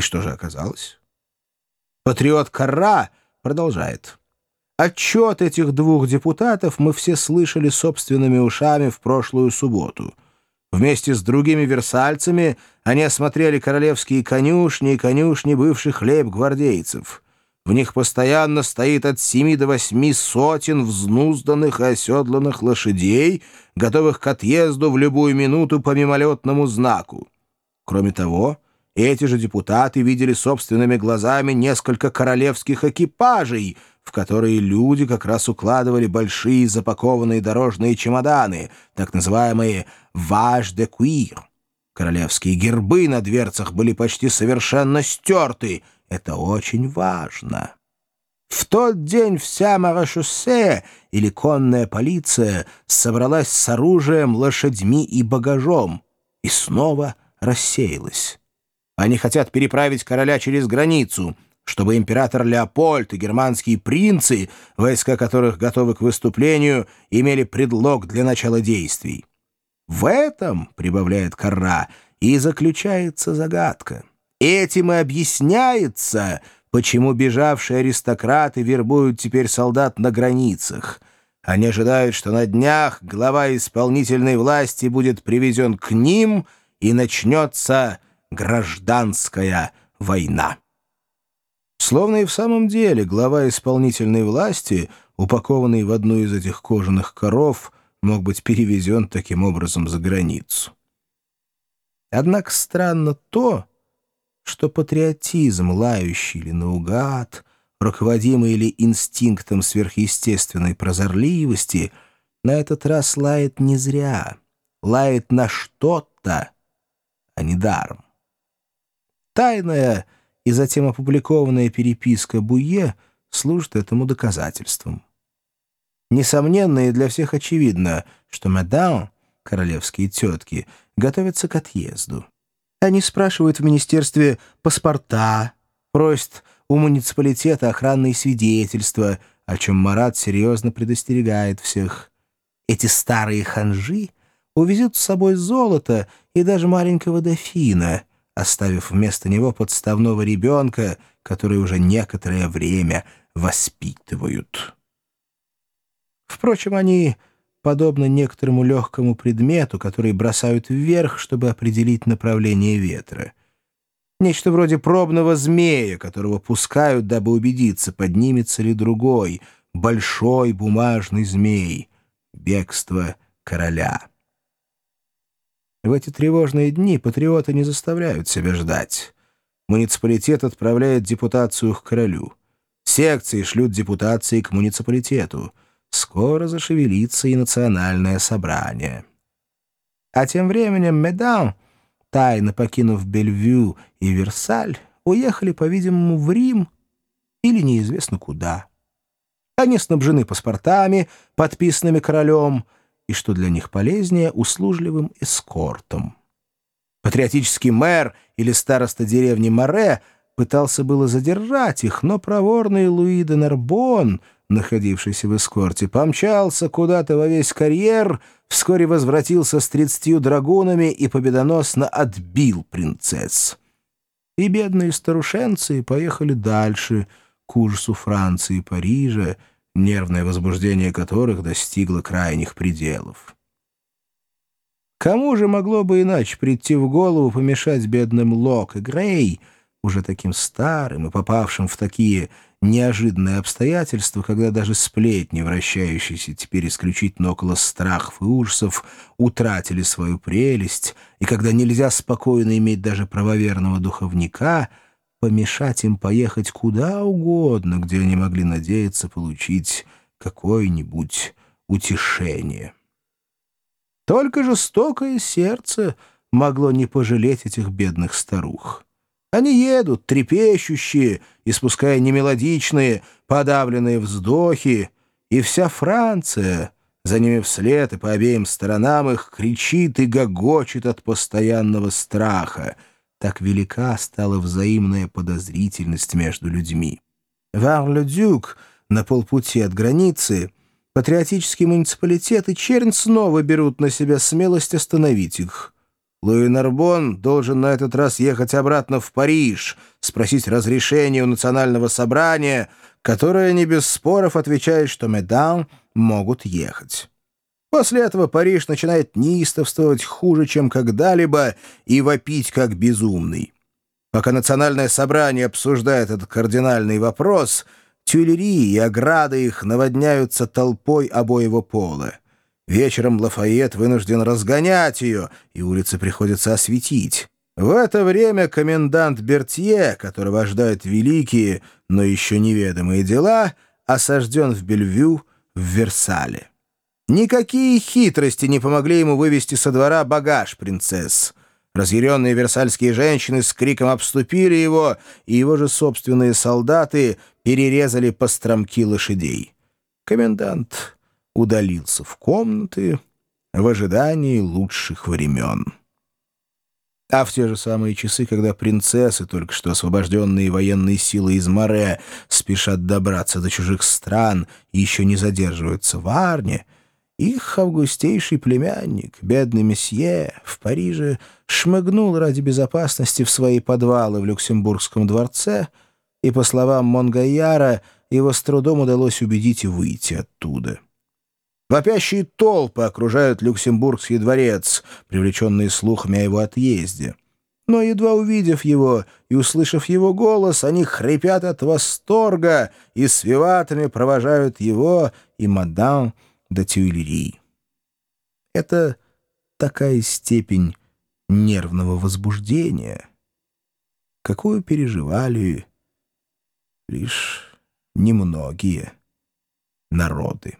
И что же оказалось? Патриот Карра продолжает. Отчет этих двух депутатов мы все слышали собственными ушами в прошлую субботу. Вместе с другими версальцами они осмотрели королевские конюшни и конюшни бывших лейб-гвардейцев. В них постоянно стоит от семи до восьми сотен взнузданных и оседланных лошадей, готовых к отъезду в любую минуту по мимолетному знаку. Кроме того, эти же депутаты видели собственными глазами несколько королевских экипажей, в которые люди как раз укладывали большие запакованные дорожные чемоданы, так называемые «ваш де куир». Королевские гербы на дверцах были почти совершенно стерты. Это очень важно. В тот день вся Марашоссе или конная полиция собралась с оружием, лошадьми и багажом и снова рассеялась. Они хотят переправить короля через границу, чтобы император Леопольд и германские принцы, войска которых готовы к выступлению, имели предлог для начала действий. В этом, прибавляет Карра, и заключается загадка. Этим и объясняется, почему бежавшие аристократы вербуют теперь солдат на границах. Они ожидают, что на днях глава исполнительной власти будет привезен к ним, и начнется гражданская война. Словно и в самом деле глава исполнительной власти, упакованный в одну из этих кожаных коров, мог быть перевезен таким образом за границу. Однако странно то, что патриотизм, лающий или наугад, руководимый или инстинктом сверхъестественной прозорливости, на этот раз лает не зря, лает на что-то, а не даром. Тайная и затем опубликованная переписка Буе служит этому доказательством. Несомненно и для всех очевидно, что мадам, королевские тетки, готовятся к отъезду. Они спрашивают в министерстве паспорта, просят у муниципалитета охранные свидетельства, о чем Марат серьезно предостерегает всех. Эти старые ханжи увезут с собой золото и даже маленького дофина — оставив вместо него подставного ребенка, который уже некоторое время воспитывают. Впрочем, они подобны некоторому легкому предмету, который бросают вверх, чтобы определить направление ветра. Нечто вроде пробного змея, которого пускают, дабы убедиться, поднимется ли другой, большой бумажный змей, бегство короля. В эти тревожные дни патриоты не заставляют себя ждать. Муниципалитет отправляет депутацию к королю. Секции шлют депутации к муниципалитету. Скоро зашевелится и национальное собрание. А тем временем Медан, тайно покинув Бельвю и Версаль, уехали, по-видимому, в Рим или неизвестно куда. Они снабжены паспортами, подписанными королем, и, что для них полезнее, услужливым эскортом. Патриотический мэр или староста деревни Море пытался было задержать их, но проворный Луи де Нарбон, находившийся в эскорте, помчался куда-то во весь карьер, вскоре возвратился с тридцатью драгунами и победоносно отбил принцесс. И бедные старушенцы поехали дальше, к ужасу Франции и Парижа, нервное возбуждение которых достигло крайних пределов. Кому же могло бы иначе прийти в голову помешать бедным Лок и Грей, уже таким старым и попавшим в такие неожиданные обстоятельства, когда даже сплетни, вращающиеся теперь исключительно около страхов и ужасов, утратили свою прелесть, и когда нельзя спокойно иметь даже правоверного духовника — помешать им поехать куда угодно, где они могли надеяться получить какое-нибудь утешение. Только жестокое сердце могло не пожалеть этих бедных старух. Они едут, трепещущие, испуская немелодичные, подавленные вздохи, и вся Франция, за ними вслед и по обеим сторонам их, кричит и гогочет от постоянного страха — так велика стала взаимная подозрительность между людьми. Бар-ле-Дюк на полпути от границы, патриотический муниципалитет и чернь снова берут на себя смелость остановить их. Луи Нарбон должен на этот раз ехать обратно в Париж, спросить разрешения у национального собрания, которое не без споров отвечает, что медам могут ехать. После этого Париж начинает неистовствовать хуже, чем когда-либо, и вопить как безумный. Пока национальное собрание обсуждает этот кардинальный вопрос, тюлери и ограды их наводняются толпой обоего пола. Вечером Лафайет вынужден разгонять ее, и улицы приходится осветить. В это время комендант Бертье, которого ожидают великие, но еще неведомые дела, осажден в Бельвю в Версале. Никакие хитрости не помогли ему вывести со двора багаж принцесс. Разъяренные версальские женщины с криком обступили его, и его же собственные солдаты перерезали постромки лошадей. Комендант удалился в комнаты в ожидании лучших времен. А в те же самые часы, когда принцессы, только что освобожденные военной силой из море, спешат добраться до чужих стран и еще не задерживаются в Арне, их августейший племянник, бедный месье, в Париже шмыгнул ради безопасности в свои подвалы в Люксембургском дворце, и, по словам Монгаяра, его с трудом удалось убедить выйти оттуда. Вопящие толпы окружают Люксембургский дворец, привлеченные слухами о его отъезде. Но, едва увидев его и услышав его голос, они хрипят от восторга и с виватами провожают его и мадам до Тюильри. Это такая степень нервного возбуждения, какую переживали лишь немногие народы.